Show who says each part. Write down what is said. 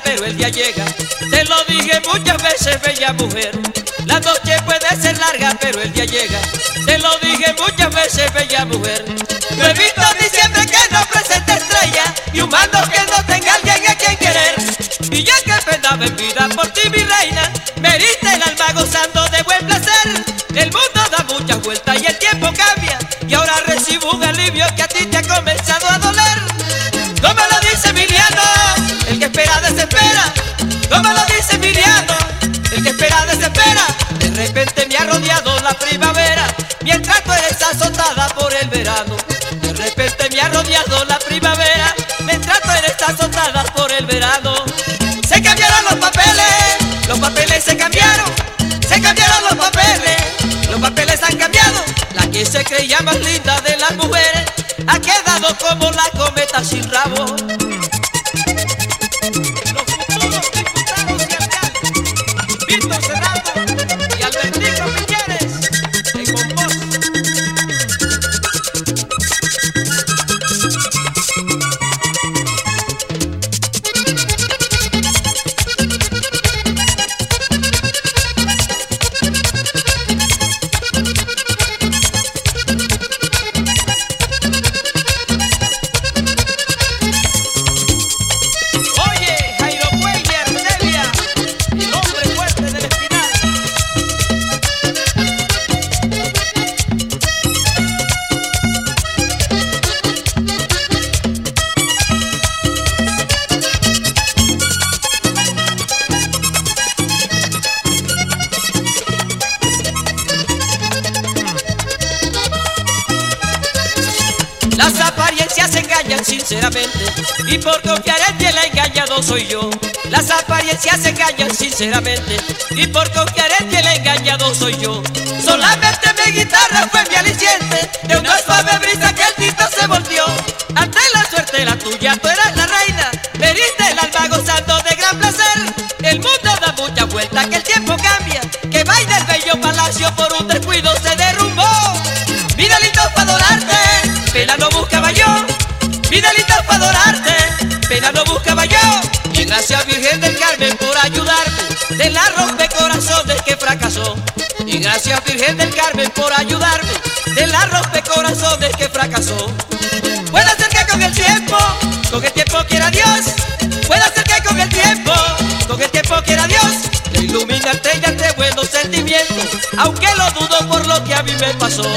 Speaker 1: día llega. Te lo dije muchas veces, bella mujer. La noche puede ser larga, pero el día llega. Te lo dije muchas veces, bella mujer. No he visto diciembre que no presente estrella y humano que no tenga alguien a quien querer. Y ya que pena me vida por ti, mi reina, que apariencias engañan sinceramente y por confiar en ti el engañado soy yo. Las apariencias engañan sinceramente y por confiar en ti el engañado soy yo. Solamente mi guitarra fue mi aliciente de una suave brisa que el tito se volteó. Ante la suerte la tuya, tú eras la reina, me diste el alma gozando de gran placer. El mundo da muchas vueltas, que el tiempo cambia, que baila el bello palacio por un descuido se derrumbó. Mi delito fue adorarte, pena no buscaba yo. Mi delito fue adorarte, pena no buscaba yo. Y gracias Virgen del Carmen por ayudarme, de la rompe corazones que fracasó. Y gracias Virgen del Carmen por ayudarme, de la rompe corazones que fracasó. Puede ser que con el tiempo, con el tiempo quiera Dios. Puede ser que con el tiempo, con el tiempo quiera Dios. Le iluminarte y darte buenos sentimientos, aunque lo dudo por lo que a mí me pasó.